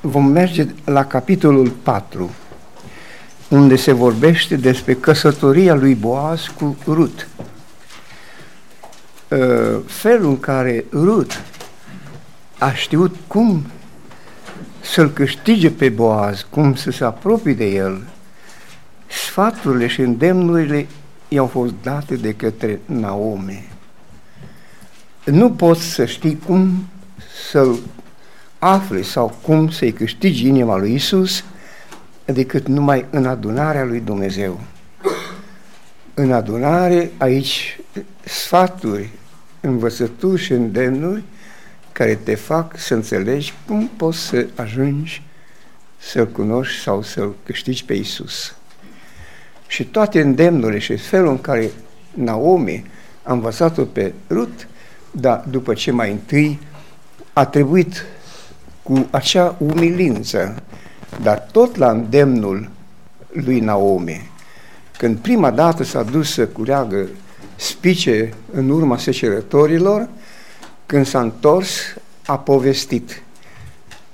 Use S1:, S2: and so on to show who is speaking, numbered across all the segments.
S1: vom merge la capitolul 4, unde se vorbește despre căsătoria lui Boaz cu Rut. Uh, felul în care Rut a știut cum să-l câștige pe Boaz, cum să se apropie de el, sfaturile și îndemnurile i-au fost date de către Naomi. Nu poți să știi cum să-l afli sau cum să-i câștigi inima lui Isus decât numai în adunarea lui Dumnezeu. În adunare, aici, sfaturi, învățături și îndemnuri care te fac să înțelegi cum poți să ajungi să-L cunoști sau să-L câștigi pe Isus. Și toate îndemnurile și felul în care Naomi a învățat-o pe Rut, dar după ce mai întâi a trebuit cu acea umilință, dar tot la îndemnul lui Naomi, când prima dată s-a dus să culeagă spice în urma secerătorilor, când s-a întors, a povestit.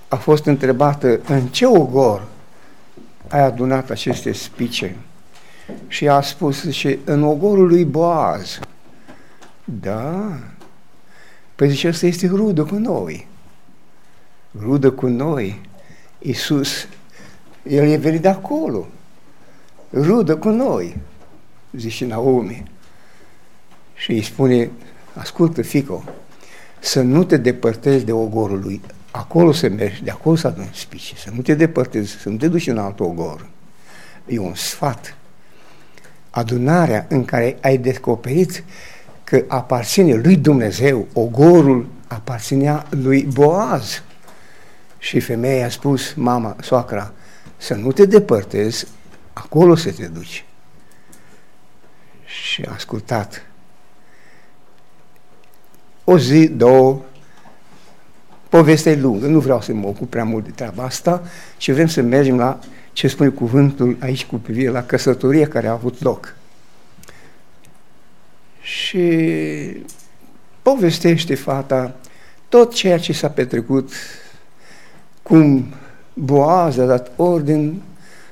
S1: A fost întrebată în ce ogor ai adunat aceste spice? Și a spus, și în ogorul lui Boaz. Da, păi zice, ăsta este rudă cu noi. Rudă cu noi. Iisus, El e venit de acolo. Rudă cu noi, zice Naomi. Și îi spune, ascultă, fico, să nu te depărtezi de ogorul lui. Acolo să mergi, de acolo să aduni spice, să nu te depărtezi, să nu te duci în alt ogor. E un sfat. Adunarea în care ai descoperit că aparține lui Dumnezeu, ogorul aparținea lui Boaz. Și femeia a spus, mama, soacra, să nu te depărtezi, acolo să te duci. Și a ascultat o zi, două, povestea e lungă, nu vreau să mă ocup prea mult de treaba asta, ci vrem să mergem la ce spune cuvântul aici cu privire la căsătoria care a avut loc. Și povestește fata tot ceea ce s-a petrecut, cum Boaz a dat ordin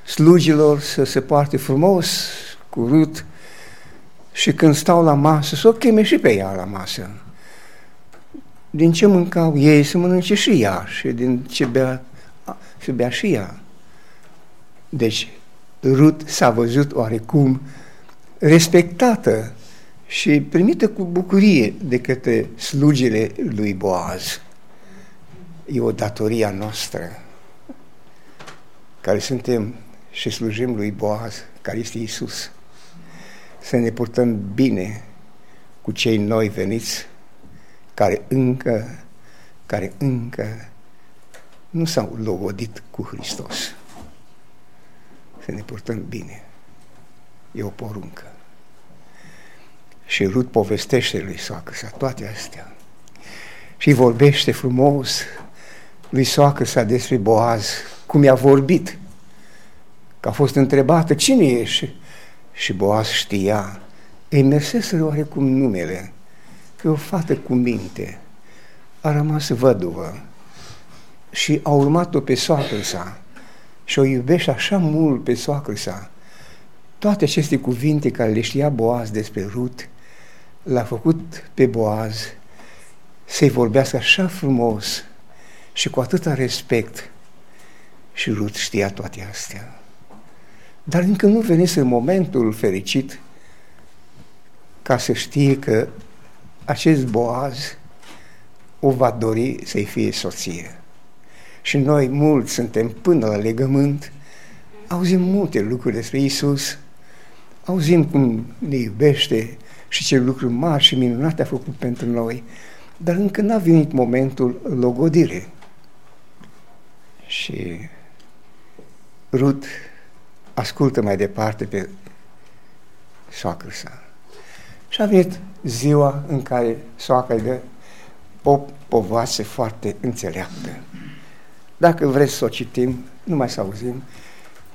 S1: slugilor să se poarte frumos cu Rut și când stau la masă să o cheme și pe ea la masă din ce mâncau ei să mănânce și ea și din ce bea, să bea și ea. Deci, Rut s-a văzut oarecum respectată și primită cu bucurie de către slugile lui Boaz. E o datorie a noastră care suntem și slujim lui Boaz, care este Isus. Să ne purtăm bine cu cei noi veniți care încă, care încă nu s-au logodit cu Hristos. Să ne purtăm bine. E o poruncă. Și Rut povestește lui soacră sa toate astea. Și vorbește frumos lui soacră sa despre Boaz, cum i-a vorbit. Că a fost întrebată, cine ești? Și Boaz știa. Ei merseseră oarecum numele că o fată cu minte a rămas văduvă și a urmat-o pe soacră sa și o iubește așa mult pe soacră sa. Toate aceste cuvinte care le știa Boaz despre Rut, l-a făcut pe Boaz să-i vorbească așa frumos și cu atâta respect. Și Rut știa toate astea. Dar încă nu venise momentul fericit ca să știe că acest Boaz o va dori să-i fie soție. Și noi mulți suntem până la legământ, auzim multe lucruri despre Isus, auzim cum ne iubește și ce lucruri mari și minunate a făcut pentru noi, dar încă n-a venit momentul logodire. Și Rut ascultă mai departe pe soacră sa. Și a venit ziua în care soacra dă o povoață foarte înțeleaptă. Dacă vreți să o citim, nu mai să auzim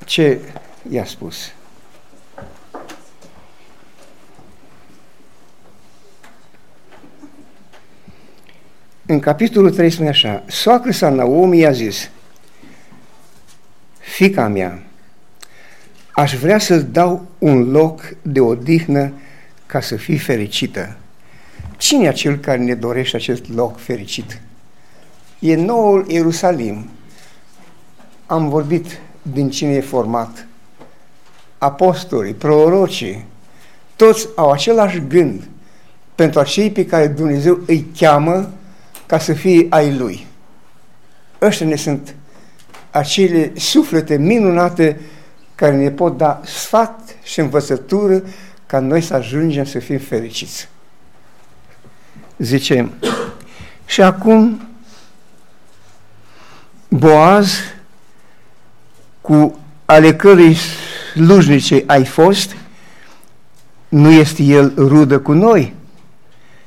S1: ce i-a spus. În capitolul 3 spune așa, soacră sa Naomi i-a zis, fica mea, aș vrea să-ți dau un loc de odihnă ca să fii fericită. Cine e acel care ne dorește acest loc fericit? E noul Ierusalim. Am vorbit din cine e format. Apostolii, prorocii, toți au același gând pentru acei pe care Dumnezeu îi cheamă ca să fie ai Lui. Ăștia ne sunt acele suflete minunate care ne pot da sfat și învățătură ca noi să ajungem să fim fericiți. Zice, și acum Boaz, cu ale cărei slujnice ai fost, nu este el rudă cu noi?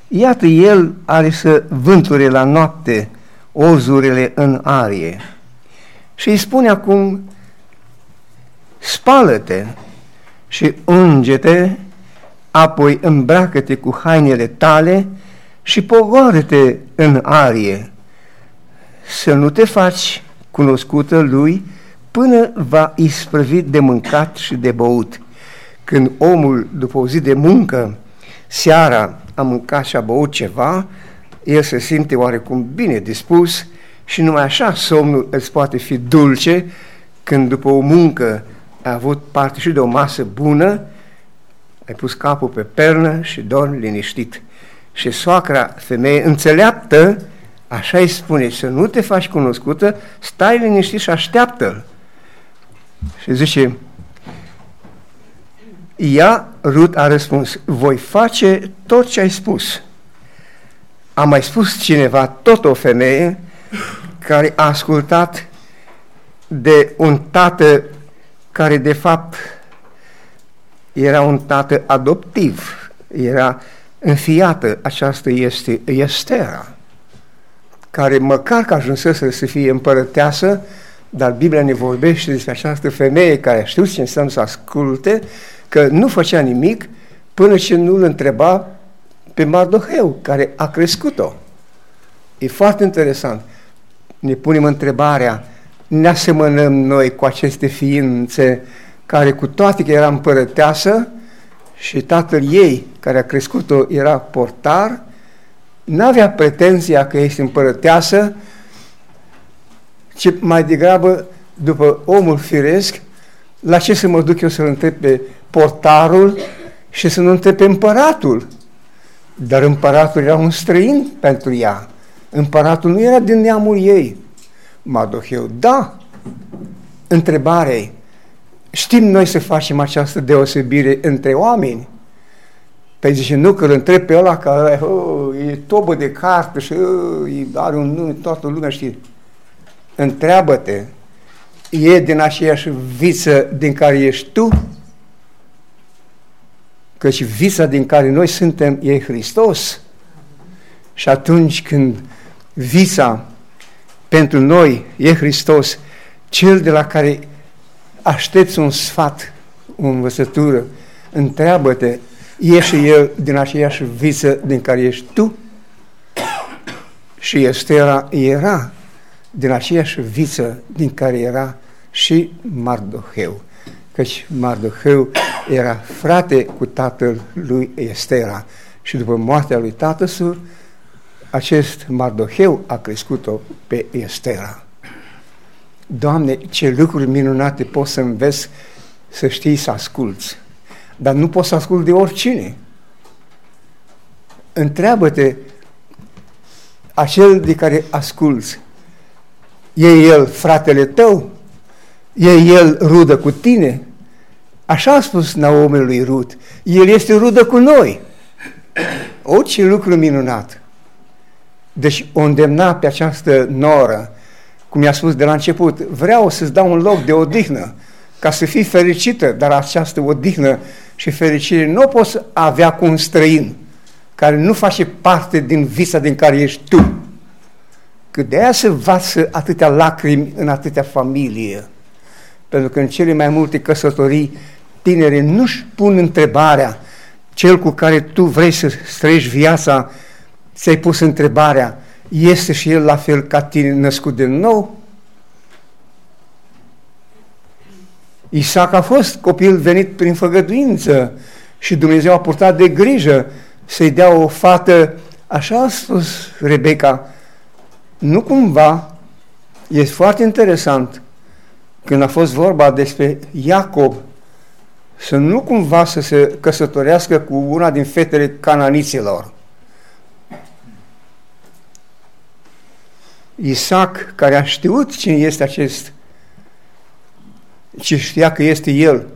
S1: Iată, el are să vânture la noapte ozurile în arie. Și îi spune acum, spală-te și unge-te, apoi îmbracă-te cu hainele tale și pogoară-te în arie. Să nu te faci cunoscută lui până va isprăvi de mâncat și de băut. Când omul, după o zi de muncă, seara a mâncat și a băut ceva, el se simte oarecum bine dispus și numai așa somnul îți poate fi dulce când după o muncă ai avut parte și de o masă bună, ai pus capul pe pernă și dormi liniștit. Și soacra femeie înțeleaptă, așa îi spune, să nu te faci cunoscută, stai liniștit și așteaptă-l. Și zice, ea, Rut, a răspuns, voi face tot ce ai spus. A mai spus cineva, tot o femeie, care a ascultat de un tată care de fapt era un tată adoptiv, era înfiată, aceasta este Estera, care măcar că ajunsese să fie împărăteasă, dar Biblia ne vorbește despre această femeie care știu ce înseamnă să asculte, că nu făcea nimic până ce nu îl întreba pe Mardoheu, care a crescut-o. E foarte interesant. Ne punem întrebarea, ne asemănăm noi cu aceste ființe care cu toate că era împărăteasă și tatăl ei, care a crescut-o, era portar, n-avea pretenția că este împărăteasă, ci mai degrabă, după omul firesc, la ce să mă duc eu să-l întreb pe portarul și să nu întreb pe împăratul? Dar împăratul era un străin pentru ea. Împăratul nu era din neamul ei. Madoheu, da. Întrebare știm noi să facem această deosebire între oameni? Păi zice, nu că îl întreb pe ăla că oh, e tobă de carte și oh, are un nume, toată lumea știe. Întreabă-te, e din aceeași viță din care ești tu? Căci vița din care noi suntem e Hristos. Și atunci când vița pentru noi e Hristos, cel de la care aștepți un sfat, o învățătură, întreabă-te, ieși el din aceeași viță din care ești tu? Și Estera era din aceeași viță din care era și Mardoheu. Căci Mardoheu era frate cu tatăl lui Estera. Și după moartea lui tatăl acest Mardoheu a crescut-o pe Estera. Doamne, ce lucruri minunate poți să înveți să știi să asculți. Dar nu poți să asculți de oricine. Întreabă-te, acel de care asculți, e el fratele tău? E el rudă cu tine? Așa a spus Naomi lui Rut. El este rudă cu noi. O, ce lucru minunat! Deci o îndemna pe această noră, cum i-a spus de la început, vreau să-ți dau un loc de odihnă, ca să fii fericită, dar această odihnă și fericire nu o poți avea cu un străin, care nu face parte din visa din care ești tu. Că de aia se vață atâtea lacrimi în atâtea familie. Pentru că în cele mai multe căsătorii, tineri nu-și pun întrebarea, cel cu care tu vrei să străiești viața, ți-ai pus întrebarea, este și el la fel ca tine născut de nou? Isaac a fost copil venit prin făgăduință și Dumnezeu a purtat de grijă să-i dea o fată, așa a spus Rebecca, nu cumva, e foarte interesant, când a fost vorba despre Iacob, să nu cumva să se căsătorească cu una din fetele cananiților. Isaac, care a știut cine este acest, ce știa că este el,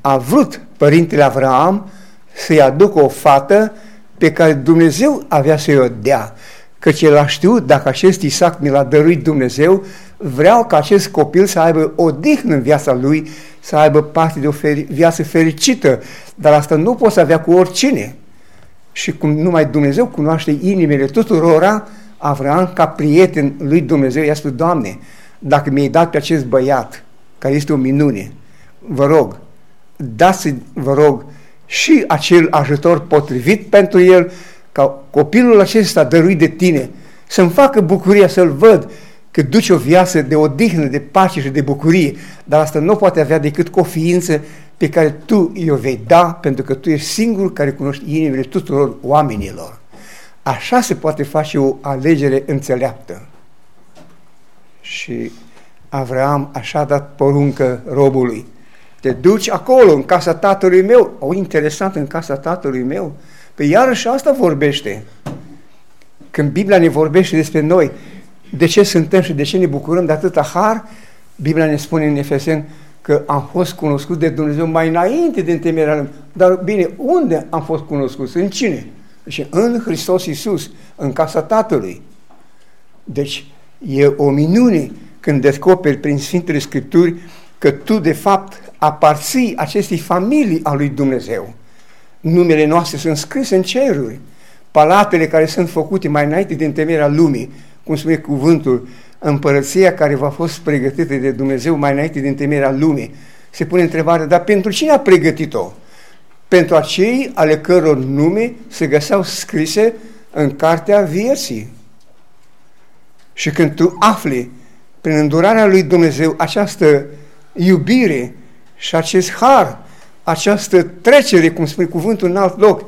S1: a vrut părintele Avraam să-i aducă o fată pe care Dumnezeu avea să-i o dea. Căci el a știut, dacă acest Isaac mi l-a dăruit Dumnezeu, vreau ca acest copil să aibă o dihnă în viața lui, să aibă parte de o feri- viață fericită, dar asta nu poți avea cu oricine. Și cum numai Dumnezeu cunoaște inimile tuturora, Avram, ca prieten lui Dumnezeu, i-a spus, Doamne, dacă mi-ai dat pe acest băiat, care este o minune, vă rog, dați vă rog, și acel ajutor potrivit pentru el, ca copilul acesta dăruit de tine să-mi facă bucuria să-l văd că duce o viață de odihnă, de pace și de bucurie, dar asta nu poate avea decât cu o ființă pe care tu i-o vei da, pentru că tu ești singurul care cunoști inimile tuturor oamenilor. Așa se poate face o alegere înțeleaptă. Și Avram așa a dat poruncă robului. Te duci acolo, în casa tatălui meu. O, interesant, în casa tatălui meu. Pe iarăși asta vorbește. Când Biblia ne vorbește despre noi, de ce suntem și de ce ne bucurăm de atâta har, Biblia ne spune în Efeseni că am fost cunoscut de Dumnezeu mai înainte de întemeierea lumii. Dar bine, unde am fost cunoscuți? În cine? Și în Hristos Iisus, în casa Tatălui. Deci e o minune când descoperi prin Sfintele Scripturi că tu de fapt aparții acestei familii a lui Dumnezeu. Numele noastre sunt scrise în ceruri. Palatele care sunt făcute mai înainte de întemeierea lumii, cum spune cuvântul, împărăția care va fost pregătită de Dumnezeu mai înainte de întemeierea lumii. Se pune întrebarea, dar pentru cine a pregătit-o? Pentru acei ale căror nume se găseau scrise în cartea vieții. Și când tu afli prin îndurarea lui Dumnezeu această iubire și acest har, această trecere, cum spune cuvântul în alt loc,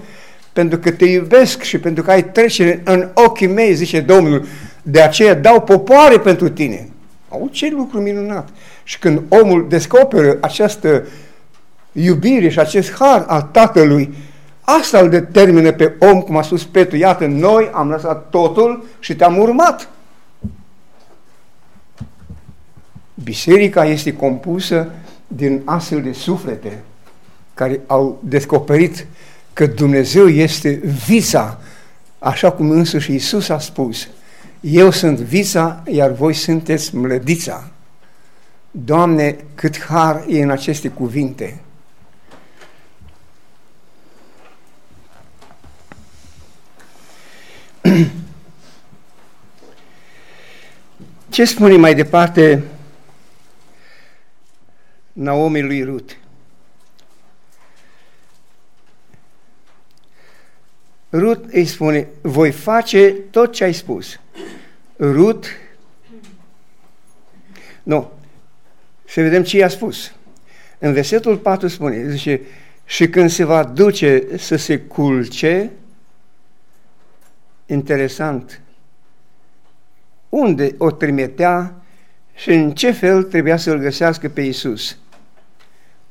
S1: pentru că te iubesc și pentru că ai trecere în ochii mei, zice Domnul, de aceea dau popoare pentru tine. Au ce lucru minunat! Și când omul descoperă această iubire și acest har al Tatălui, asta îl determină pe om, cum a spus Petru, iată, noi am lăsat totul și te-am urmat. Biserica este compusă din astfel de suflete care au descoperit că Dumnezeu este vița, așa cum însuși Iisus a spus, eu sunt vița, iar voi sunteți mlădița. Doamne, cât har e în aceste cuvinte! Ce spune mai departe Naomi lui Rut? Rut îi spune, voi face tot ce ai spus. Rut, nu, să vedem ce i-a spus. În versetul 4 spune, zice, și când se va duce să se culce, interesant, unde o trimitea și în ce fel trebuia să-L găsească pe Isus.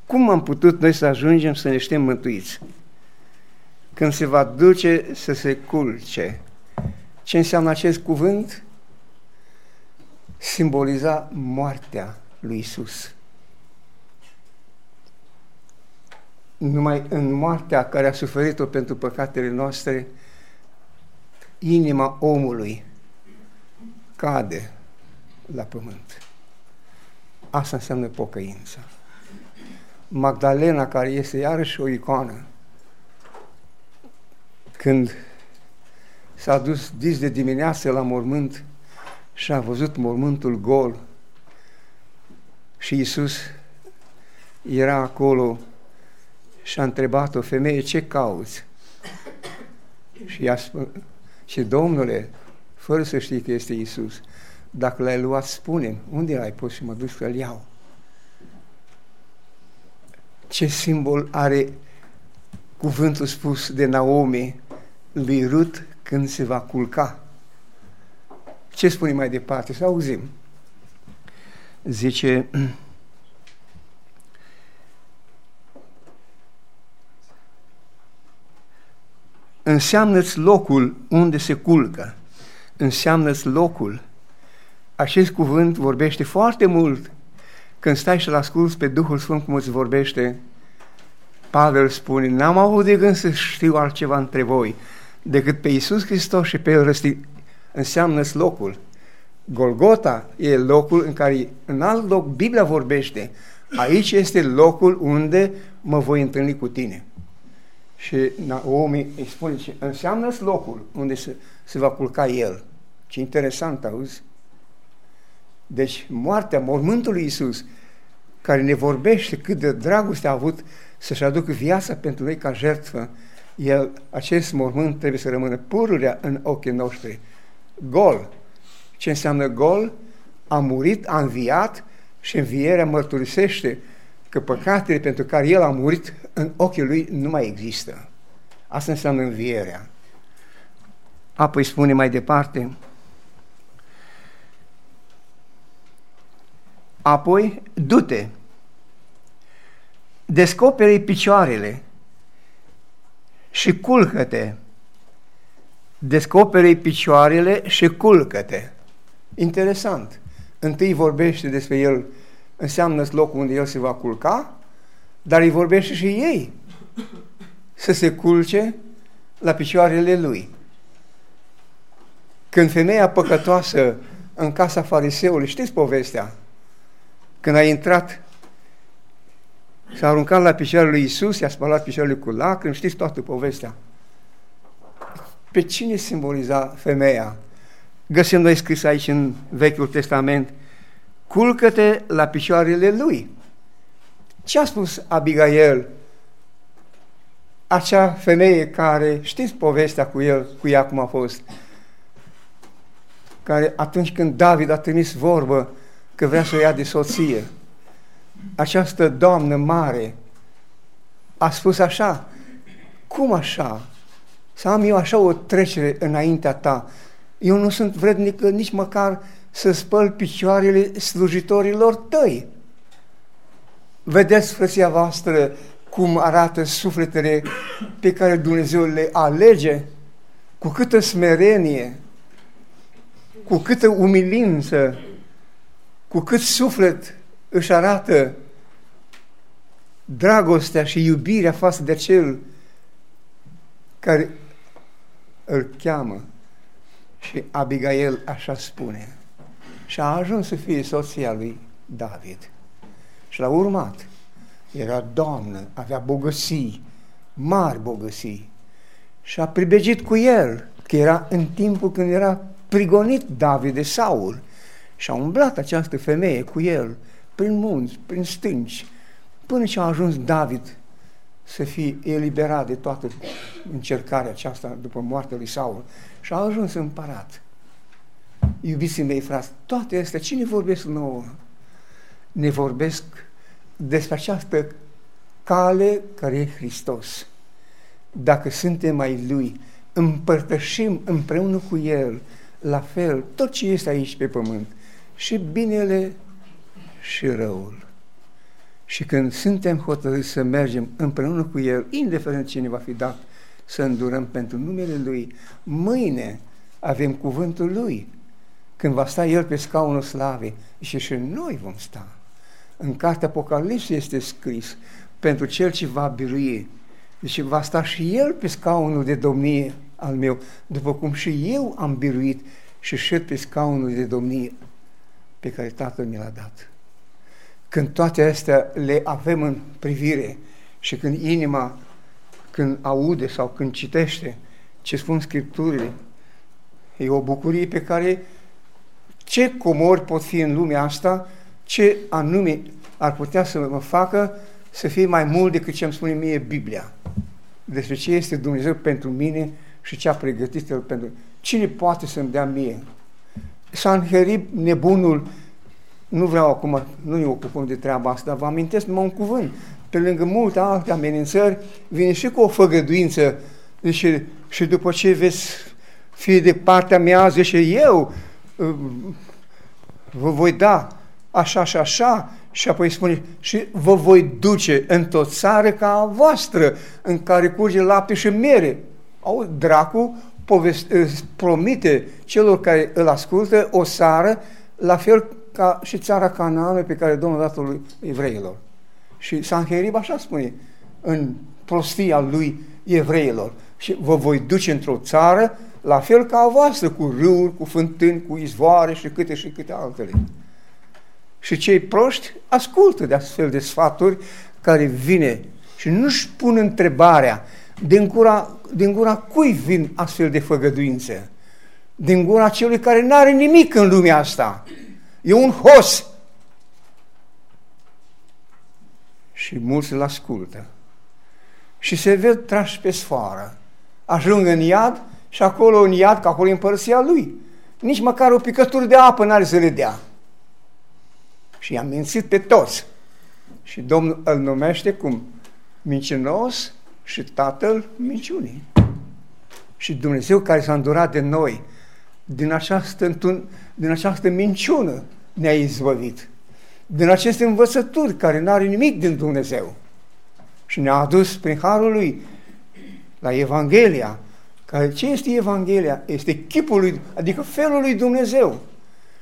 S1: Cum am putut noi să ajungem să ne știm mântuiți? Când se va duce să se culce. Ce înseamnă acest cuvânt? Simboliza moartea lui Isus. Numai în moartea care a suferit-o pentru păcatele noastre, inima omului cade la pământ. Asta înseamnă pocăința. Magdalena, care este iarăși o icoană, când s-a dus dis de dimineață la mormânt și a văzut mormântul gol și Iisus era acolo și a întrebat o femeie, ce cauți? Și, i-a spus, și Domnule, fără să știi că este Isus, dacă l-ai luat, spune unde l-ai pus și mă duc să-l iau. ce simbol are cuvântul spus de Naomi lui Rut când se va culca. Ce spune mai departe? Să auzim. Zice, înseamnă-ți locul unde se culcă, înseamnă-ți locul. Acest cuvânt vorbește foarte mult când stai și-l asculți pe Duhul Sfânt cum îți vorbește. Pavel spune, n-am avut de gând să știu altceva între voi decât pe Iisus Hristos și pe El răstit. înseamnă locul. Golgota e locul în care, în alt loc, Biblia vorbește. Aici este locul unde mă voi întâlni cu tine. Și Naomi îi spune ce înseamnă locul unde se, se va culca el. Ce interesant, auzi? Deci moartea, mormântul lui Iisus, care ne vorbește cât de dragoste a avut să-și aducă viața pentru noi ca jertfă, el, acest mormânt trebuie să rămână pururea în ochii noștri. Gol. Ce înseamnă gol? A murit, a înviat și învierea mărturisește că păcatele pentru care el a murit în ochii lui nu mai există. Asta înseamnă învierea. Apoi spune mai departe, apoi du-te, descoperi picioarele și culcă-te. Descoperi picioarele și culcă-te. Interesant. Întâi vorbește despre el înseamnă locul unde el se va culca, dar îi vorbește și ei să se culce la picioarele lui. Când femeia păcătoasă în casa fariseului, știți povestea? Când a intrat, s-a aruncat la picioarele lui Isus, i-a spălat picioarele cu lacrimi, știți toată povestea. Pe cine simboliza femeia? Găsim noi scris aici în Vechiul Testament, culcă-te la picioarele lui. Ce a spus Abigail, acea femeie care, știți povestea cu el, cu ea cum a fost, care atunci când David a trimis vorbă că vrea să o ia de soție, această doamnă mare a spus așa, cum așa? Să am eu așa o trecere înaintea ta? Eu nu sunt vrednic nici măcar să spăl picioarele slujitorilor tăi. Vedeți, frăția voastră, cum arată sufletele pe care Dumnezeu le alege? Cu câtă smerenie, cu câtă umilință, cu cât suflet își arată dragostea și iubirea față de cel care îl cheamă. Și Abigail așa spune și a ajuns să fie soția lui David. Și l-a urmat. Era doamnă, avea bogății, mari bogății. Și a pribegit cu el, că era în timpul când era prigonit David de Saul. Și a umblat această femeie cu el, prin munți, prin stânci, până ce a ajuns David să fie eliberat de toată încercarea aceasta după moartea lui Saul și a ajuns împărat iubiții mei frați, toate astea, cine vorbesc nouă? Ne vorbesc despre această cale care e Hristos. Dacă suntem mai Lui, împărtășim împreună cu El, la fel, tot ce este aici pe pământ, și binele și răul. Și când suntem hotărâți să mergem împreună cu El, indiferent cine va fi dat, să îndurăm pentru numele Lui, mâine avem cuvântul Lui când va sta El pe scaunul slavei și și noi vom sta. În cartea Apocalipsă este scris pentru Cel ce va birui. Deci va sta și El pe scaunul de domnie al meu, după cum și eu am biruit și șed pe scaunul de domnie pe care Tatăl mi l-a dat. Când toate astea le avem în privire și când inima, când aude sau când citește ce spun Scripturile, e o bucurie pe care ce comori pot fi în lumea asta, ce anume ar putea să mă facă să fie mai mult decât ce îmi spune mie Biblia. Despre ce este Dumnezeu pentru mine și ce a pregătit El pentru Cine poate să-mi dea mie? Sanherib, nebunul, nu vreau acum, nu ne ocupăm de treaba asta, dar vă amintesc numai un cuvânt. pe lângă multe alte amenințări, vine și cu o făgăduință. Deci, și după ce veți fi de partea mea, zice, eu uh, vă voi da așa și așa, și apoi spune, și vă voi duce într-o țară ca a voastră, în care curge lapte și mere. Au, dracu poveste, promite celor care îl ascultă o țară, la fel ca și țara Canaană pe care Domnul a dat-o lui evreilor. Și Sanherib așa spune în prostia lui evreilor. Și vă voi duce într-o țară la fel ca a voastră, cu râuri, cu fântâni, cu izvoare și câte și câte altele. Și cei proști ascultă de astfel de sfaturi care vine și nu-și pun întrebarea din gura, din gura cui vin astfel de făgăduințe? Din gura celui care nu are nimic în lumea asta. E un hos. Și mulți îl ascultă. Și se ved trași pe sfoară. Ajung în iad și acolo în iad, că acolo e împărăția lui. Nici măcar o picătură de apă n-are să le dea. Și i-a mințit pe toți. Și Domnul îl numește cum? Mincinos și tatăl minciunii. Și Dumnezeu care s-a îndurat de noi, din această, din această minciună ne-a izbăvit. Din aceste învățături care nu are nimic din Dumnezeu. Și ne-a adus prin Harul Lui la Evanghelia, care ce este Evanghelia? Este chipul lui, adică felul lui Dumnezeu.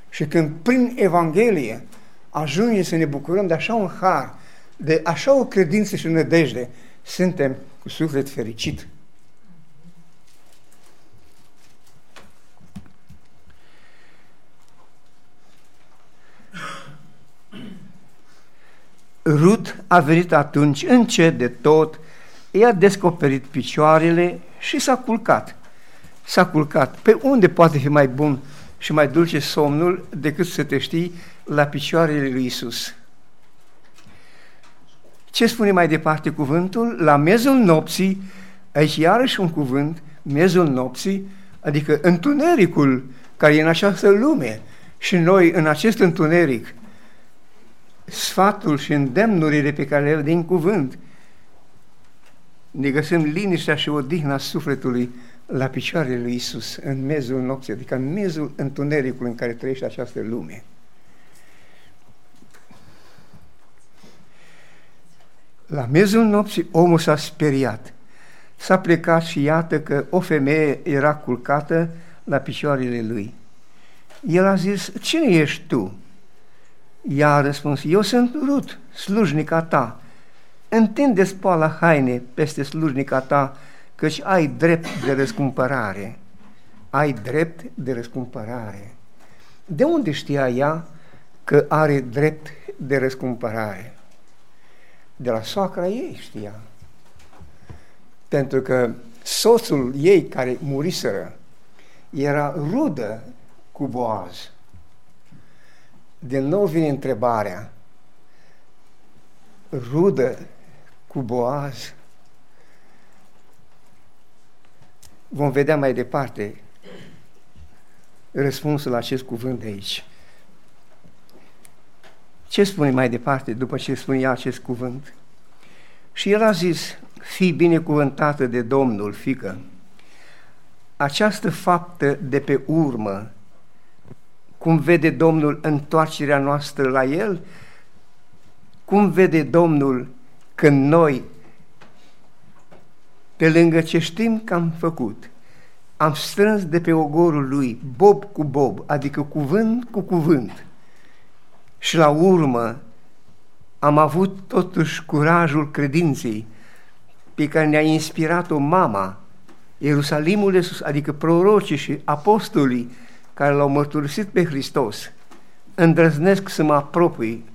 S1: Și când prin Evanghelie ajungem să ne bucurăm de așa un har, de așa o credință și nădejde, suntem cu suflet fericit. Rut a venit atunci încet de tot, i-a descoperit picioarele și s-a culcat. S-a culcat. Pe unde poate fi mai bun și mai dulce somnul decât să te știi la picioarele lui Isus? Ce spune mai departe cuvântul? La mezul nopții, aici iarăși un cuvânt, mezul nopții, adică întunericul care e în această lume și noi în acest întuneric, sfatul și îndemnurile pe care le din cuvânt, ne găsim liniștea și odihna sufletului la picioarele lui Isus, în mezul nopții, adică în mezul întunericului în care trăiește această lume. La mezul nopții omul s-a speriat. S-a plecat și iată că o femeie era culcată la picioarele lui. El a zis, cine ești tu? Ea a răspuns, eu sunt Rut, slujnica ta. Întinde spala haine peste slujnica ta, căci ai drept de răscumpărare. Ai drept de răscumpărare. De unde știa ea că are drept de răscumpărare? De la soacra ei știa. Pentru că soțul ei care muriseră era rudă cu Boaz. De nou vine întrebarea, rudă cu Boaz? Vom vedea mai departe răspunsul la acest cuvânt de aici. Ce spune mai departe după ce spunea acest cuvânt? Și el a zis, fii binecuvântată de Domnul, fică. Această faptă de pe urmă, cum vede Domnul întoarcerea noastră la El, cum vede Domnul când noi, pe lângă ce știm că am făcut, am strâns de pe ogorul Lui, bob cu bob, adică cuvânt cu cuvânt, și la urmă am avut totuși curajul credinței pe care ne-a inspirat-o mama, Ierusalimul de sus, adică prorocii și apostolii care l-au mărturisit pe Hristos, îndrăznesc să mă apropii,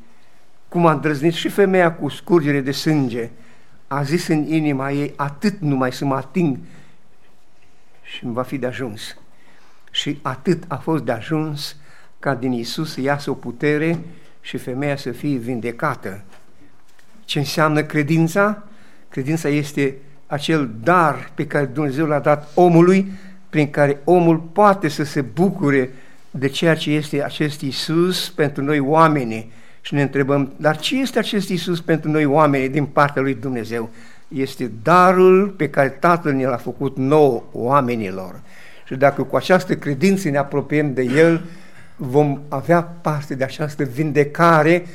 S1: cum a îndrăznit și femeia cu scurgere de sânge, a zis în inima ei, atât numai să mă ating și îmi va fi de ajuns. Și atât a fost de ajuns ca din Isus să iasă o putere și femeia să fie vindecată. Ce înseamnă credința? Credința este acel dar pe care Dumnezeu l-a dat omului, prin care omul poate să se bucure de ceea ce este acest Isus pentru noi oameni și ne întrebăm, dar ce este acest Iisus pentru noi oameni din partea lui Dumnezeu? Este darul pe care Tatăl ne l-a făcut nouă oamenilor. Și dacă cu această credință ne apropiem de El, vom avea parte de această vindecare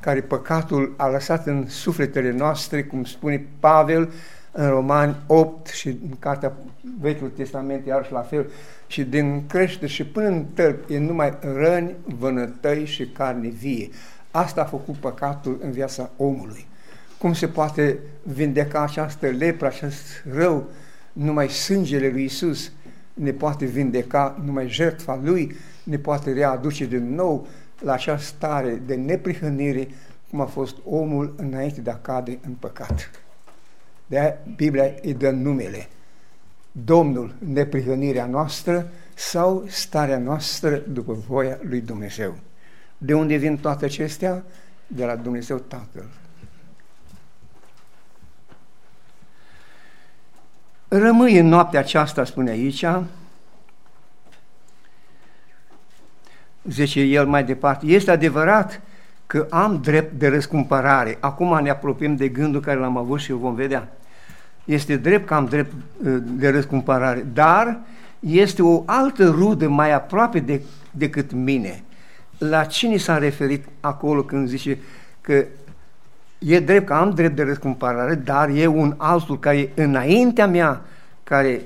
S1: care păcatul a lăsat în sufletele noastre, cum spune Pavel în Romani 8 și în Cartea Vechiul Testament, iarăși la fel, și din crește și până în tălp e numai răni, vânătăi și carne vie. Asta a făcut păcatul în viața omului. Cum se poate vindeca această lepră, acest rău? Numai sângele lui Isus ne poate vindeca, numai jertfa lui ne poate readuce din nou la această stare de neprihănire cum a fost omul înainte de a cade în păcat. de -aia Biblia îi dă numele. Domnul, neprihănirea noastră sau starea noastră după voia lui Dumnezeu. De unde vin toate acestea? De la Dumnezeu Tatăl. Rămâi în noaptea aceasta, spune aici, zice el mai departe, este adevărat că am drept de răscumpărare. Acum ne apropiem de gândul care l-am avut și o vom vedea. Este drept că am drept uh, de răscumpărare, dar este o altă rudă mai aproape de, decât mine. La cine s-a referit acolo când zice că e drept că am drept de răscumpărare, dar e un altul care e înaintea mea, care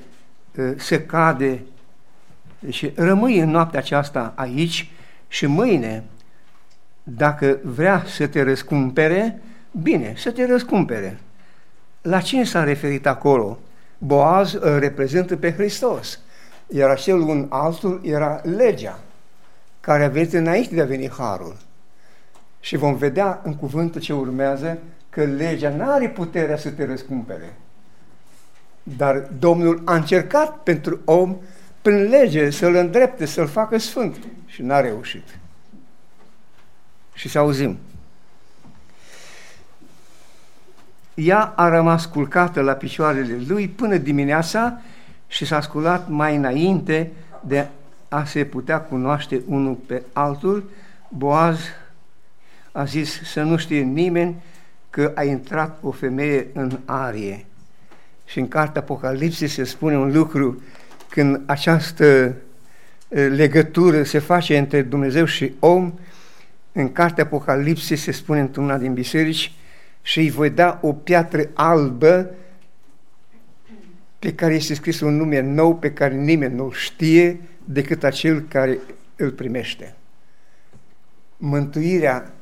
S1: uh, se cade și rămâi în noaptea aceasta aici și mâine, dacă vrea să te răscumpere, bine, să te răscumpere. La cine s-a referit acolo? Boaz îl reprezintă pe Hristos, iar acel un altul era legea, care a venit înainte de a veni Harul. Și vom vedea în cuvântul ce urmează că legea nu are puterea să te răscumpere. Dar Domnul a încercat pentru om prin lege să-l îndrepte, să-l facă sfânt și n-a reușit. Și să auzim. Ea a rămas culcată la picioarele lui până dimineața și s-a sculat mai înainte de a se putea cunoaște unul pe altul. Boaz a zis să nu știe nimeni că a intrat o femeie în arie. Și în cartea Apocalipsei se spune un lucru când această legătură se face între Dumnezeu și om, în cartea Apocalipsei se spune într-una din biserici și îi voi da o piatră albă pe care este scris un nume nou pe care nimeni nu știe decât acel care îl primește. Mântuirea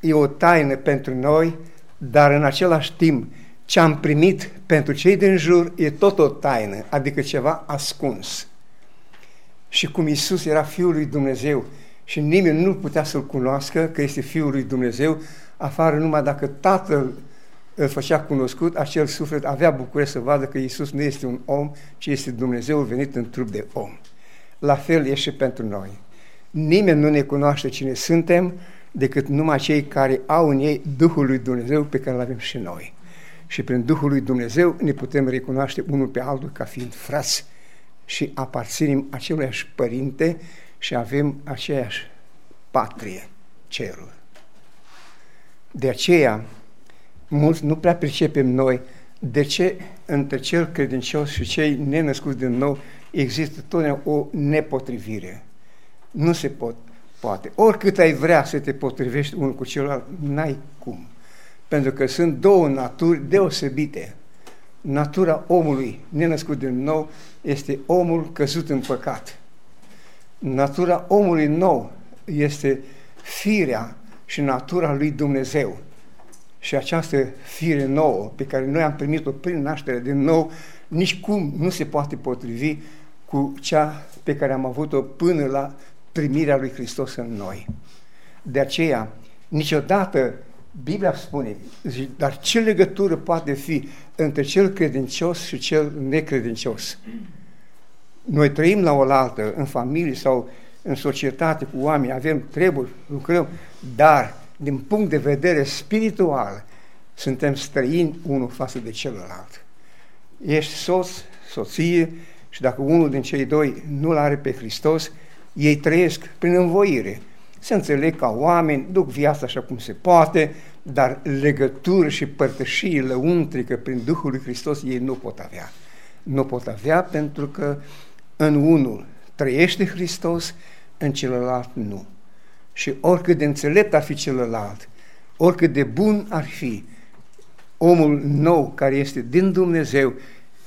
S1: e o taină pentru noi, dar în același timp ce am primit pentru cei din jur e tot o taină, adică ceva ascuns. Și cum Isus era Fiul lui Dumnezeu și nimeni nu putea să-L cunoască că este Fiul lui Dumnezeu, afară numai dacă Tatăl îl făcea cunoscut, acel suflet avea bucurie să vadă că Isus nu este un om, ci este Dumnezeu venit în trup de om. La fel e și pentru noi. Nimeni nu ne cunoaște cine suntem decât numai cei care au în ei Duhul lui Dumnezeu pe care îl avem și noi și prin Duhul lui Dumnezeu ne putem recunoaște unul pe altul ca fiind frați și aparținem aceluiași părinte și avem aceeași patrie, cerul. De aceea, mulți nu prea pricepem noi de ce între cel credincios și cei nenăscuți din nou există totdeauna o nepotrivire. Nu se pot, poate. Oricât ai vrea să te potrivești unul cu celălalt, n-ai cum. Pentru că sunt două naturi deosebite. Natura omului nenăscut din nou este omul căzut în păcat. Natura omului nou este firea și natura lui Dumnezeu. Și această fire nouă pe care noi am primit-o prin naștere din nou, nici cum nu se poate potrivi cu cea pe care am avut-o până la primirea lui Hristos în noi. De aceea, niciodată Biblia spune, dar ce legătură poate fi între cel credincios și cel necredincios? Noi trăim la oaltă, în familie sau în societate cu oameni, avem treburi, lucrăm, dar din punct de vedere spiritual suntem străini unul față de celălalt. Ești soț, soție și dacă unul din cei doi nu-L are pe Hristos, ei trăiesc prin învoire, se înțeleg ca oameni, duc viața așa cum se poate, dar legături și părtășii lăuntrică prin Duhul lui Hristos ei nu pot avea. Nu pot avea pentru că în unul trăiește Hristos, în celălalt nu. Și oricât de înțelept ar fi celălalt, oricât de bun ar fi, omul nou care este din Dumnezeu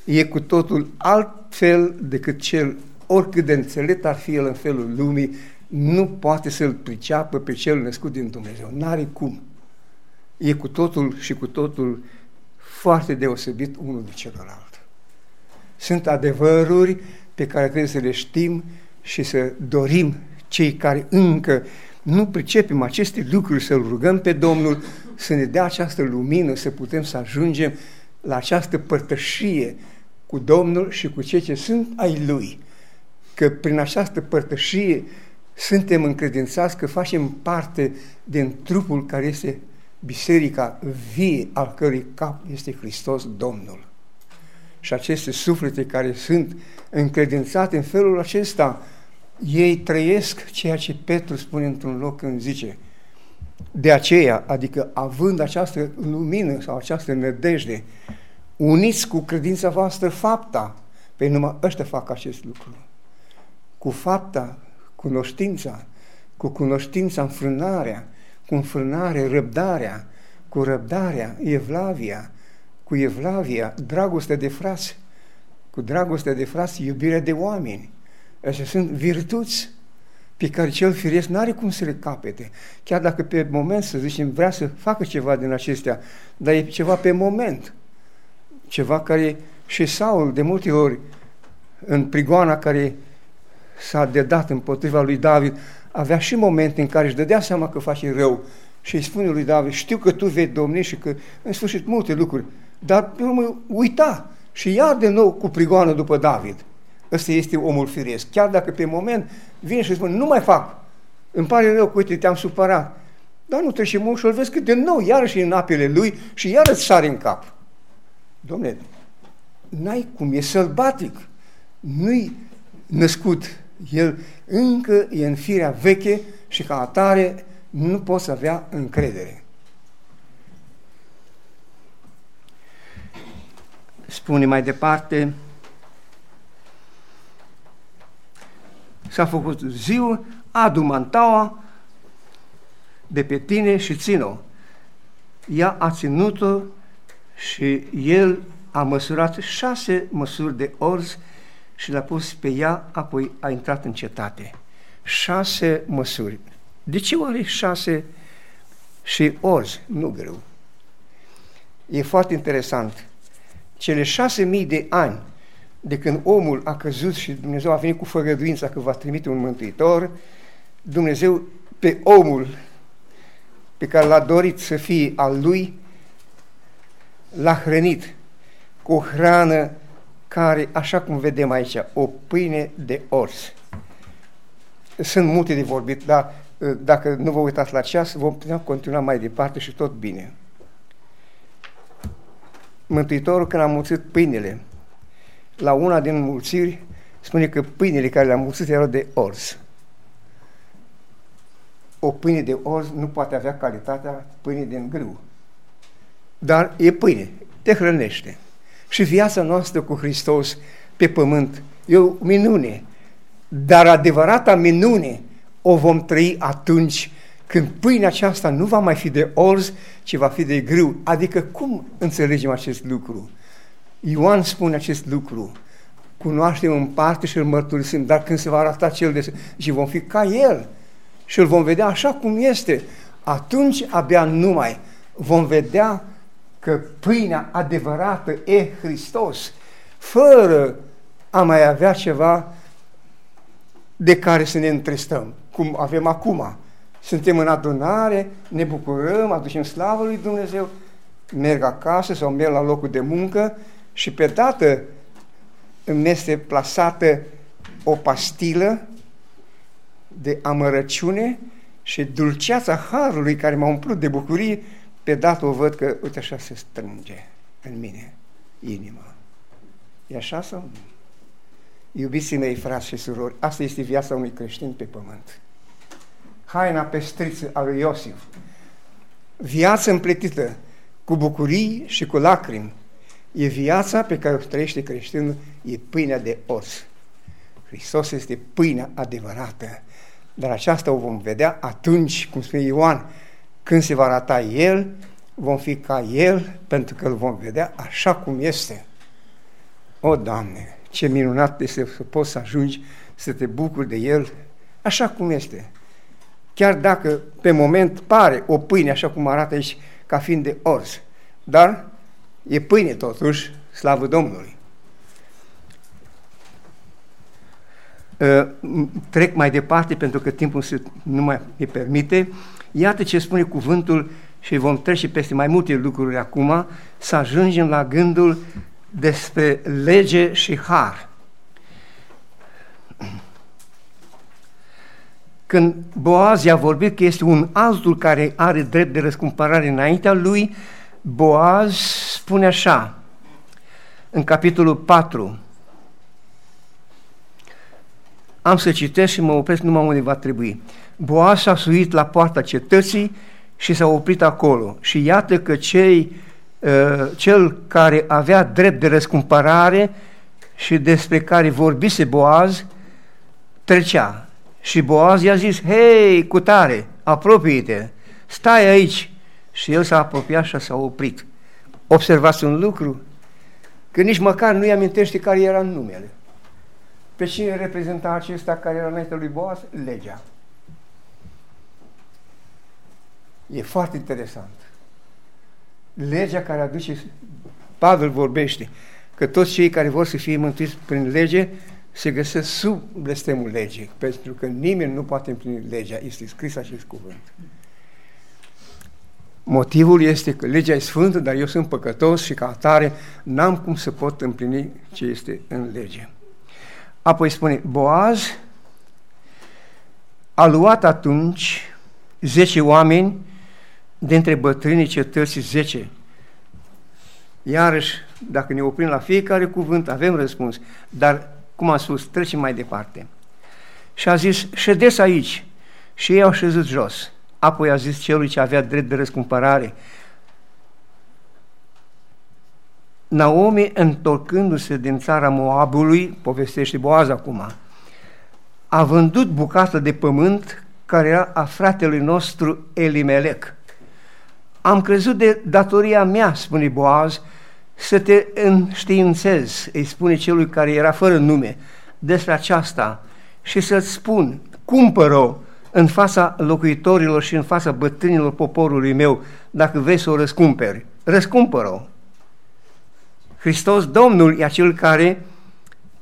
S1: e cu totul altfel decât cel, oricât de înțelept ar fi el în felul lumii, nu poate să-l priceapă pe cel născut din Dumnezeu. N-are cum. E cu totul și cu totul foarte deosebit unul de celălalt. Sunt adevăruri pe care trebuie să le știm și să dorim cei care încă nu pricepem aceste lucruri, să-L rugăm pe Domnul să ne dea această lumină, să putem să ajungem la această părtășie cu Domnul și cu cei ce sunt ai Lui. Că prin această părtășie suntem încredințați că facem parte din trupul care este biserica vie, al cărui cap este Hristos Domnul. Și aceste suflete care sunt încredințate în felul acesta, ei trăiesc ceea ce Petru spune într-un loc când zice, de aceea, adică având această lumină sau această nădejde, uniți cu credința voastră fapta, pe numai ăștia fac acest lucru. Cu fapta, cunoștința, cu cunoștința înfrânarea, cu înfrânare răbdarea, cu răbdarea evlavia, cu evlavia dragoste de frați, cu dragoste de frați iubire de oameni. Așa sunt virtuți pe care cel firesc nu are cum să le capete. Chiar dacă pe moment, să zicem, vrea să facă ceva din acestea, dar e ceva pe moment. Ceva care și Saul, de multe ori, în prigoana care s-a dedat împotriva lui David, avea și momente în care își dădea seama că face rău și îi spune lui David, știu că tu vei domni și că în sfârșit multe lucruri, dar pe urmă uita și iar de nou cu prigoană după David. Ăsta este omul firesc. Chiar dacă pe moment vine și spune, nu mai fac, îmi pare rău că, uite, te-am supărat. Dar nu trece mult și îl vezi că de nou iarăși în apele lui și iarăși sare în cap. Domne, n-ai cum, e sălbatic. Nu-i născut. El încă e în firea veche și ca atare nu poți avea încredere. Spune mai departe, s-a făcut ziua, adu mantaua de pe tine și țin-o. Ea a ținut-o și el a măsurat șase măsuri de orz și l-a pus pe ea, apoi a intrat în cetate. Șase măsuri. De ce oare șase și orz? Nu greu. E foarte interesant. Cele șase mii de ani de când omul a căzut și Dumnezeu a venit cu făgăduința că va trimite un mântuitor, Dumnezeu pe omul pe care l-a dorit să fie al lui, l-a hrănit cu o hrană care, așa cum vedem aici, o pâine de ors. Sunt multe de vorbit, dar ă, dacă nu vă uitați la ceas, vom putea continua mai departe și tot bine. Mântuitorul, când a mulțit pâinile, la una din mulțiri, spune că pâinile care le-a mulțit erau de orz. O pâine de orz nu poate avea calitatea pâinii din grâu. Dar e pâine, te hrănește. Și viața noastră cu Hristos pe pământ e o minune. Dar adevărata minune o vom trăi atunci când pâinea aceasta nu va mai fi de orz, ci va fi de grâu. Adică cum înțelegem acest lucru? Ioan spune acest lucru. Cunoaștem în parte și îl mărturisim, dar când se va arăta cel de și vom fi ca el și îl vom vedea așa cum este, atunci abia numai vom vedea că pâinea adevărată e Hristos, fără a mai avea ceva de care să ne întristăm, cum avem acum. Suntem în adunare, ne bucurăm, aducem slavă lui Dumnezeu, merg acasă sau merg la locul de muncă și pe dată îmi este plasată o pastilă de amărăciune și dulceața Harului care m-a umplut de bucurie, pe dată o văd că, uite așa se strânge în mine inima. E așa sau nu? Iubiții mei, frați și surori, asta este viața unui creștin pe pământ. haina pestriță a lui Iosif. Viața împletită cu bucurii și cu lacrimi. E viața pe care o trăiește creștinul, e pâinea de os. Hristos este pâinea adevărată. Dar aceasta o vom vedea atunci, cum spune Ioan, când se va arata El, vom fi ca El, pentru că îl vom vedea așa cum este. O, Doamne, ce minunat este să poți să ajungi să te bucuri de El așa cum este. Chiar dacă pe moment pare o pâine, așa cum arată aici, ca fiind de orz, dar e pâine totuși, slavă Domnului. Uh, trec mai departe pentru că timpul se, nu mai îmi permite. Iată ce spune cuvântul și vom trece peste mai multe lucruri acum, să ajungem la gândul despre lege și har. Când Boaz i-a vorbit că este un altul care are drept de răscumpărare înaintea lui, Boaz spune așa, în capitolul 4, am să citesc și mă opresc numai unde va trebui. Boaz s-a suit la poarta cetății și s-a oprit acolo. Și iată că cei, uh, cel care avea drept de răscumpărare și despre care vorbise Boaz, trecea. Și Boaz i-a zis, hei, cu tare, apropie-te, stai aici. Și el s-a apropiat și s-a oprit. Observați un lucru, că nici măcar nu-i amintește care era numele. Pe cine reprezenta acesta care era înainte lui Boaz? Legea. E foarte interesant. Legea care aduce, Pavel vorbește, că toți cei care vor să fie mântuiți prin lege se găsesc sub blestemul legii, pentru că nimeni nu poate împlini legea, este scris acest cuvânt. Motivul este că legea e sfântă, dar eu sunt păcătos și ca atare n-am cum să pot împlini ce este în lege. Apoi spune, Boaz a luat atunci zece oameni dintre bătrânii cetății zece. Iarăși, dacă ne oprim la fiecare cuvânt, avem răspuns, dar, cum am spus, trecem mai departe. Și a zis, ședeți aici. Și ei au șezut jos. Apoi a zis celui ce avea drept de răscumpărare, Naomi, întorcându-se din țara Moabului, povestește Boaz acum, a vândut bucată de pământ care era a fratelui nostru Elimelec. Am crezut de datoria mea, spune Boaz, să te înștiințez, îi spune celui care era fără nume, despre aceasta și să-ți spun, cumpără-o în fața locuitorilor și în fața bătrânilor poporului meu, dacă vei să o răscumperi. Răscumpără-o. Hristos, Domnul, e acel care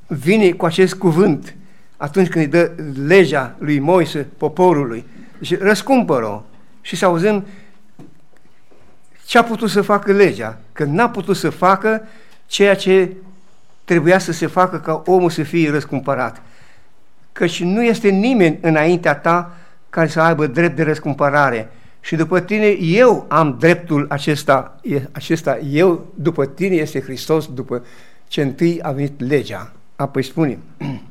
S1: vine cu acest cuvânt atunci când îi dă legea lui Moise, poporului. Deci răscumpără-o. Și să auzim ce a putut să facă legea, că n-a putut să facă ceea ce trebuia să se facă ca omul să fie răscumpărat. Căci nu este nimeni înaintea ta care să aibă drept de răscumpărare, și după tine eu am dreptul acesta, acesta eu, după tine este Hristos, după ce întâi a venit legea. Apoi spune,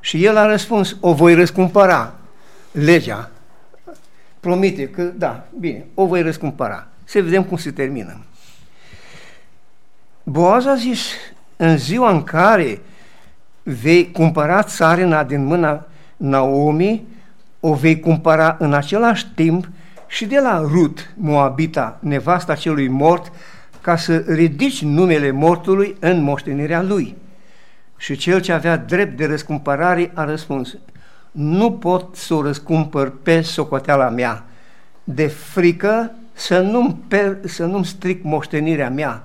S1: și el a răspuns, o voi răscumpăra, legea. Promite că, da, bine, o voi răscumpăra. Să vedem cum se termină. Boaz a zis, în ziua în care vei cumpăra țarina din mâna Naomi o vei cumpăra în același timp și de la Rut, Moabita, nevasta celui mort, ca să ridici numele mortului în moștenirea lui. Și cel ce avea drept de răscumpărare a răspuns, nu pot să o răscumpăr pe socoteala mea, de frică să nu-mi, per, să nu-mi stric moștenirea mea.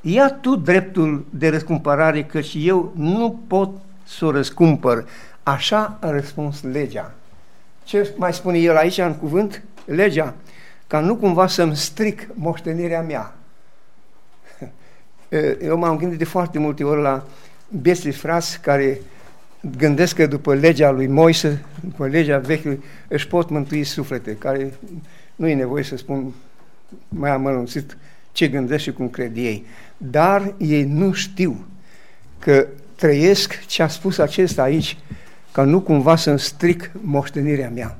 S1: Ia tu dreptul de răscumpărare, căci eu nu pot să o răscumpăr. Așa a răspuns legea. Ce mai spune el aici în cuvânt? Legea, ca nu cumva să-mi stric moștenirea mea. Eu m-am gândit de foarte multe ori la biesli frați care gândesc că după legea lui Moise, după legea vechiului, își pot mântui suflete, care nu e nevoie să spun mai amănunțit ce gândesc și cum cred ei. Dar ei nu știu că trăiesc ce a spus acesta aici, ca nu cumva să-mi stric moștenirea mea.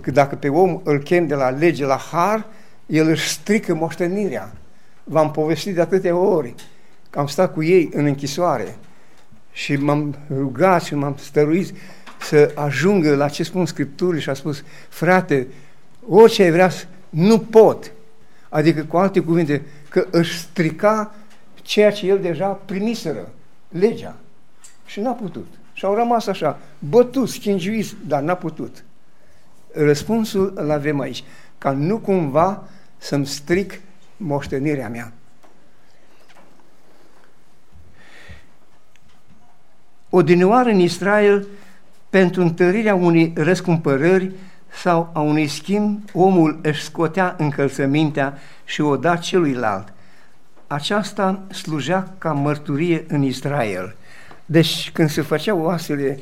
S1: Că dacă pe om îl chem de la lege la har, el își strică moștenirea. V-am povestit de atâtea ori că am stat cu ei în închisoare și m-am rugat și m-am stăruit să ajungă la ce spun Scripturile și a spus, frate, orice ai vrea, nu pot. Adică, cu alte cuvinte, că își strica ceea ce el deja primiseră, legea. Și n-a putut. Și au rămas așa, bătuți, schingiuiți, dar n-a putut. Răspunsul îl avem aici, ca nu cumva să-mi stric moștenirea mea. Odinioară în Israel, pentru întărirea unei răscumpărări sau a unui schimb, omul își scotea încălțămintea și o da celuilalt. Aceasta slujea ca mărturie în Israel. Deci când se făcea o astfel de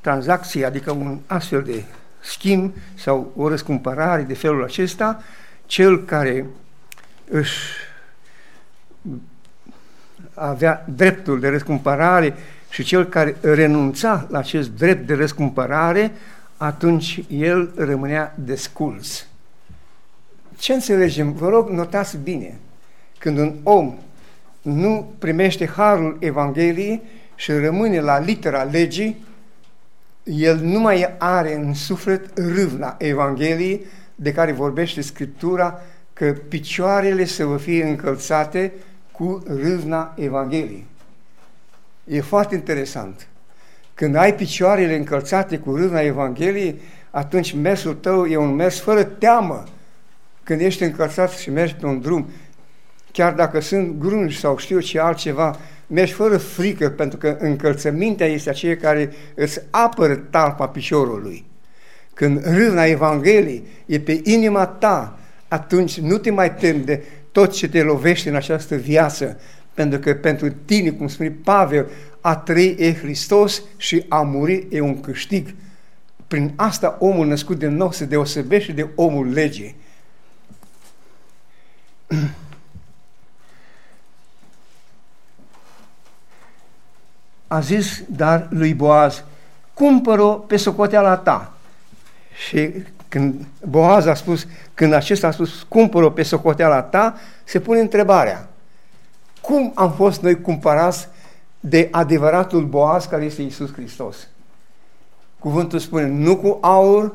S1: tranzacție, adică un astfel de schimb sau o răscumpărare de felul acesta, cel care își avea dreptul de răscumpărare și cel care renunța la acest drept de răscumpărare, atunci el rămânea desculs. Ce înțelegem? Vă rog, notați bine. Când un om nu primește harul Evangheliei și rămâne la litera legii, el nu mai are în suflet râvna Evangheliei de care vorbește Scriptura că picioarele să vă fie încălțate cu râvna Evangheliei. E foarte interesant. Când ai picioarele încălțate cu râvna Evangheliei, atunci mersul tău e un mers fără teamă. Când ești încălțat și mergi pe un drum, chiar dacă sunt grunji sau știu ce altceva, mergi fără frică, pentru că încălțămintea este aceea care îți apără talpa piciorului. Când râvna Evangheliei e pe inima ta, atunci nu te mai temi de tot ce te lovește în această viață, pentru că pentru tine, cum spune Pavel, a trăi e Hristos și a muri e un câștig. Prin asta omul născut de nou se deosebește de omul legii. A zis, dar lui Boaz, cumpără-o pe socoteala ta. Și când Boaz a spus, când acesta a spus, cumpără-o pe socoteala ta, se pune întrebarea, cum am fost noi cumpărați de adevăratul Boaz care este Isus Hristos? Cuvântul spune, nu cu aur,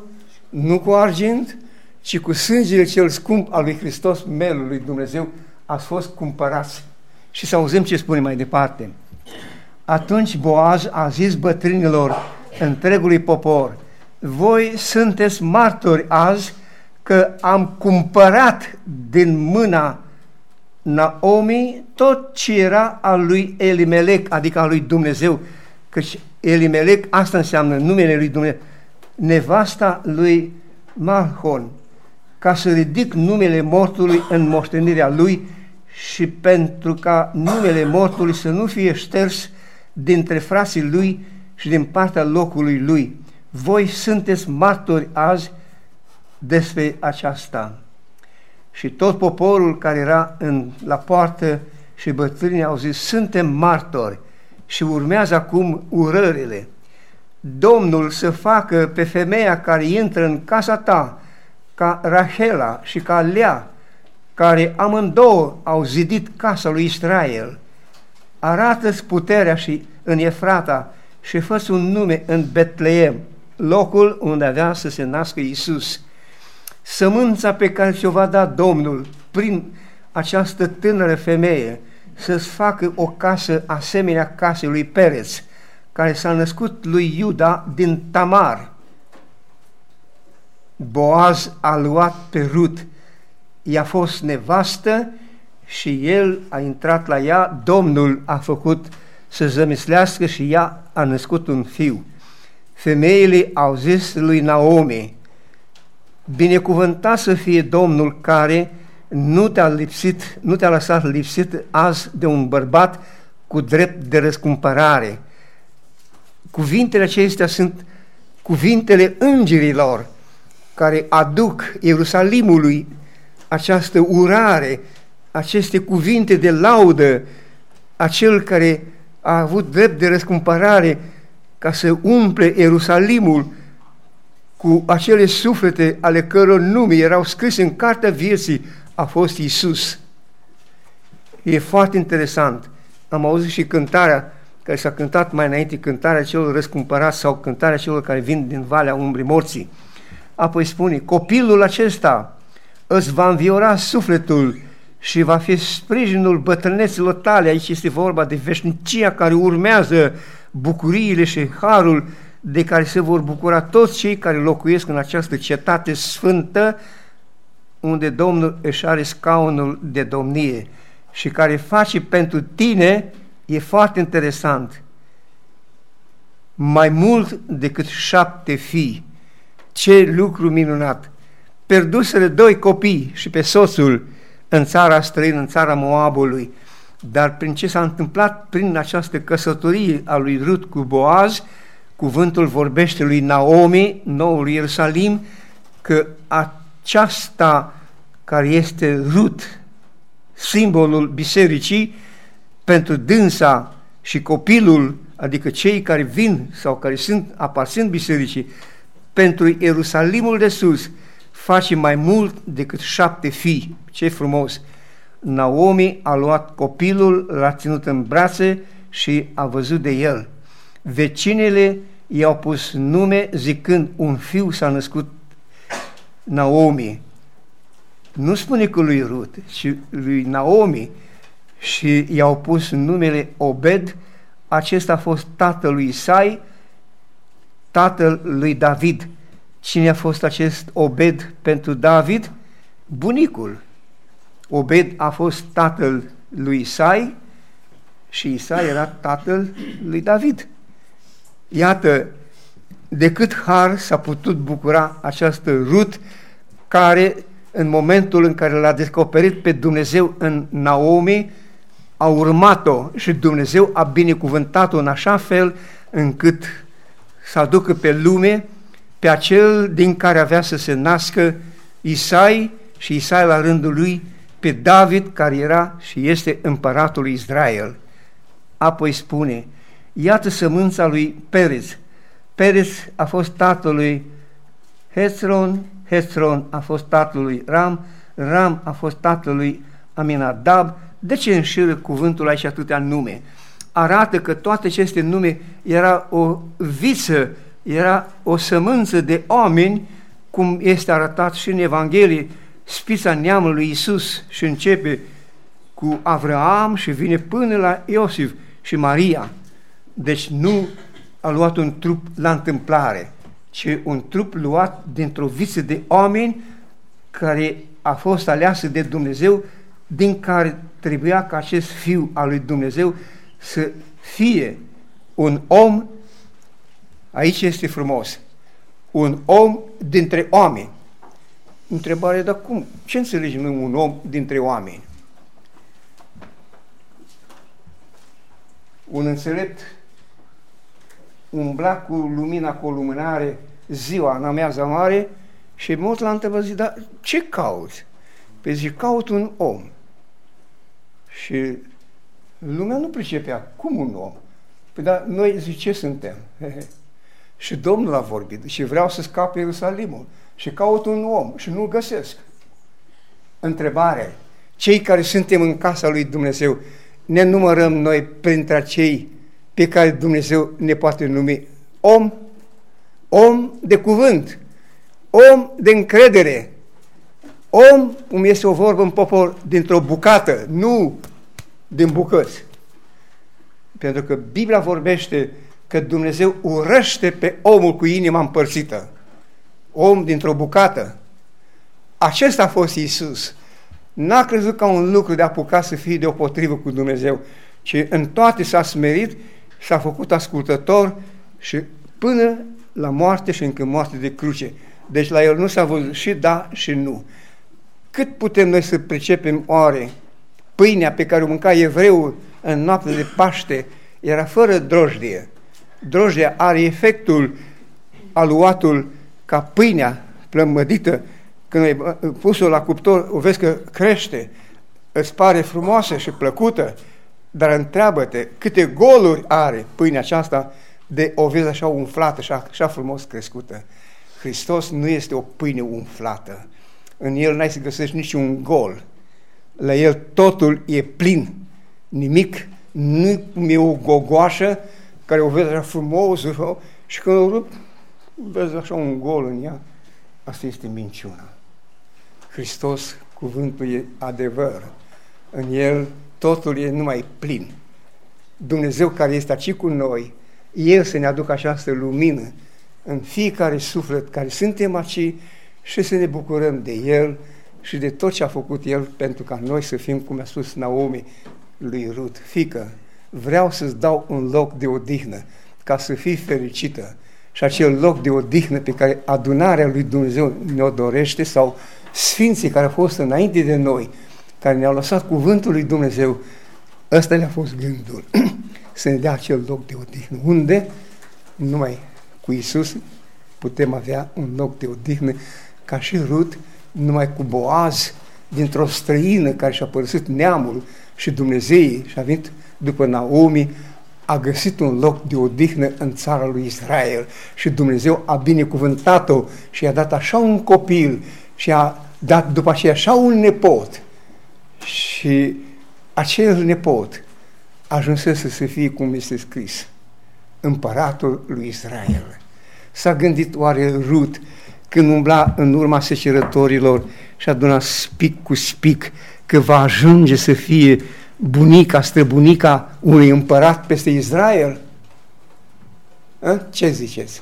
S1: nu cu argint, ci cu sângele cel scump al lui Hristos, melul lui Dumnezeu, ați fost cumpărați. Și să auzim ce spune mai departe. Atunci Boaz a zis bătrânilor întregului popor, voi sunteți martori azi că am cumpărat din mâna Naomi tot ce era al lui Elimelec, adică al lui Dumnezeu, căci Elimelec asta înseamnă numele lui Dumnezeu, nevasta lui Malhon, ca să ridic numele mortului în moștenirea lui și pentru ca numele mortului să nu fie șters dintre frații lui și din partea locului lui. Voi sunteți martori azi despre aceasta. Și tot poporul care era în, la poartă și bătrânii au zis, suntem martori și urmează acum urările. Domnul să facă pe femeia care intră în casa ta, ca Rahela și ca Lea, care amândouă au zidit casa lui Israel. Arată-ți puterea și în Efrata și fă un nume în Betleem, locul unde avea să se nască Isus. Sămânța pe care ți-o va da Domnul prin această tânără femeie să-ți facă o casă asemenea casei lui Pereț, care s-a născut lui Iuda din Tamar. Boaz a luat pe Rut, i-a fost nevastă și el a intrat la ea, Domnul a făcut să zămislească și ea a născut un fiu. Femeile au zis lui Naomi, binecuvântat să fie Domnul care nu te-a lipsit, nu te-a lăsat lipsit azi de un bărbat cu drept de răscumpărare. Cuvintele acestea sunt cuvintele îngerilor care aduc Ierusalimului această urare, aceste cuvinte de laudă a cel care a avut drept de răscumpărare ca să umple Ierusalimul cu acele suflete ale căror nume erau scrise în cartea vieții, a fost Isus. E foarte interesant. Am auzit și cântarea care s-a cântat mai înainte, cântarea celor răscumpărați sau cântarea celor care vin din Valea Umbrii Morții. Apoi spune, copilul acesta îți va înviora sufletul și va fi sprijinul bătrâneților tale. Aici este vorba de veșnicia care urmează bucuriile și harul de care se vor bucura toți cei care locuiesc în această cetate sfântă unde Domnul își are scaunul de domnie și care face pentru tine, e foarte interesant, mai mult decât șapte fii. Ce lucru minunat! Perdusele doi copii și pe soțul în țara străină, în țara Moabului, dar prin ce s-a întâmplat? Prin această căsătorie a lui Rut cu Boaz, cuvântul vorbește lui Naomi, noul Ierusalim, că aceasta care este Rut, simbolul bisericii, pentru dânsa și copilul, adică cei care vin sau care sunt, aparțin bisericii, pentru Ierusalimul de sus, face mai mult decât șapte fii. Ce frumos! Naomi a luat copilul, l-a ținut în brațe și a văzut de el. Vecinele i-au pus nume zicând un fiu s-a născut Naomi. Nu spune cu lui Rut, ci lui Naomi și i-au pus numele Obed, acesta a fost tatăl lui Isai, tatăl lui David. Cine a fost acest Obed pentru David? Bunicul. Obed a fost tatăl lui Isai și Isai era tatăl lui David. Iată, de cât har s-a putut bucura această Rut, care în momentul în care l-a descoperit pe Dumnezeu în Naomi, a urmat-o și Dumnezeu a binecuvântat-o în așa fel încât să aducă pe lume pe acel din care avea să se nască Isai și Isai la rândul lui pe David care era și este împăratul Israel. Apoi spune, iată sămânța lui Perez. Perez a fost tatăl lui Hezron, Hezron a fost tatăl lui Ram, Ram a fost tatăl lui Aminadab. De ce înșiră cuvântul aici atâtea nume? Arată că toate aceste nume era o viță, era o sămânță de oameni, cum este arătat și în Evanghelie, spița neamului lui Isus și începe cu Avraam și vine până la Iosif și Maria. Deci nu a luat un trup la întâmplare, ci un trup luat dintr-o viță de oameni care a fost aleasă de Dumnezeu, din care trebuia ca acest fiu al lui Dumnezeu să fie un om, aici este frumos, un om dintre oameni. Întrebare, dar cum? Ce înțelegem noi un om dintre oameni? Un înțelept umbla cu lumina, cu o lumânare ziua, în amiaza mare și mult l-a întrebat, zi, dar ce cauți? Păi zic, caut un om. Și lumea nu pricepea, cum un om? Păi dar noi, zic, ce suntem? și Domnul a vorbit și vreau să scape Ierusalimul și caut un om și nu-l găsesc. Întrebare. Cei care suntem în casa lui Dumnezeu, ne numărăm noi printre cei pe care Dumnezeu ne poate numi om, om de cuvânt, om de încredere, om, cum este o vorbă în popor, dintr-o bucată, nu din bucăți. Pentru că Biblia vorbește că Dumnezeu urăște pe omul cu inima împărțită om dintr-o bucată. Acesta a fost Iisus. N-a crezut ca un lucru de apucat să fie deopotrivă cu Dumnezeu, ci în toate s-a smerit, s-a făcut ascultător și până la moarte și încă moarte de cruce. Deci la el nu s-a văzut și da și nu. Cât putem noi să pricepem oare pâinea pe care o mânca evreul în noapte de Paște era fără drojdie. Drojdia are efectul aluatul ca pâinea plămădită, când ai pus-o la cuptor, o vezi că crește, îți pare frumoasă și plăcută, Dar întreabă-te câte goluri are pâinea aceasta de o vezi așa umflată, așa, așa frumos crescută. Hristos nu este o pâine umflată. În El n-ai să găsești niciun gol. La El totul e plin. Nimic nu e o gogoașă care o vezi așa frumos și când o rup, vezi așa un gol în ea. Asta este minciuna. Hristos, cuvântul e adevăr. În El totul e numai plin. Dumnezeu care este aici cu noi, El să ne aducă această lumină în fiecare suflet care suntem aici și să ne bucurăm de El și de tot ce a făcut El pentru ca noi să fim, cum a spus Naomi lui Rut, fică, vreau să-ți dau un loc de odihnă ca să fii fericită și acel loc de odihnă pe care adunarea lui Dumnezeu ne-o dorește sau sfinții care au fost înainte de noi, care ne-au lăsat cuvântul lui Dumnezeu, ăsta le-a fost gândul, să ne dea acel loc de odihnă. Unde? Numai cu Isus putem avea un loc de odihnă, ca și Rut, numai cu Boaz, dintr-o străină care și-a părăsit neamul și Dumnezeii și a venit după Naomi, a găsit un loc de odihnă în țara lui Israel și Dumnezeu a binecuvântat-o și i-a dat așa un copil și a dat după aceea așa un nepot și acel nepot ajunsese să fie cum este scris, împăratul lui Israel. S-a gândit oare Rut când umbla în urma secerătorilor și aduna spic cu spic că va ajunge să fie bunica, străbunica unui împărat peste Israel? A? Ce ziceți?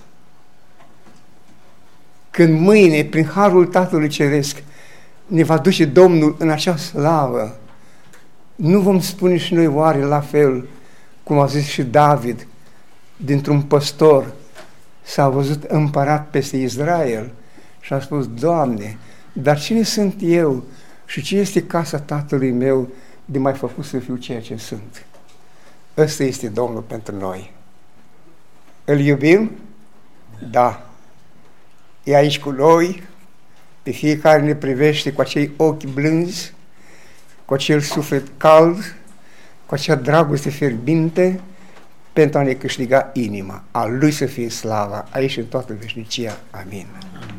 S1: Când mâine, prin harul Tatălui Ceresc, ne va duce Domnul în acea slavă, nu vom spune și noi oare la fel, cum a zis și David, dintr-un păstor, s-a văzut împărat peste Israel și a spus, Doamne, dar cine sunt eu și ce este casa tatălui meu de mai făcut să fiu ceea ce sunt? Ăsta este Domnul pentru noi. Îl iubim? Da. E aici cu noi, pe fiecare ne privește cu acei ochi blânzi, cu acel suflet cald, cu acea dragoste fierbinte, pentru a ne câștiga inima. A Lui să fie slava, aici în toată veșnicia. Amin. Amin.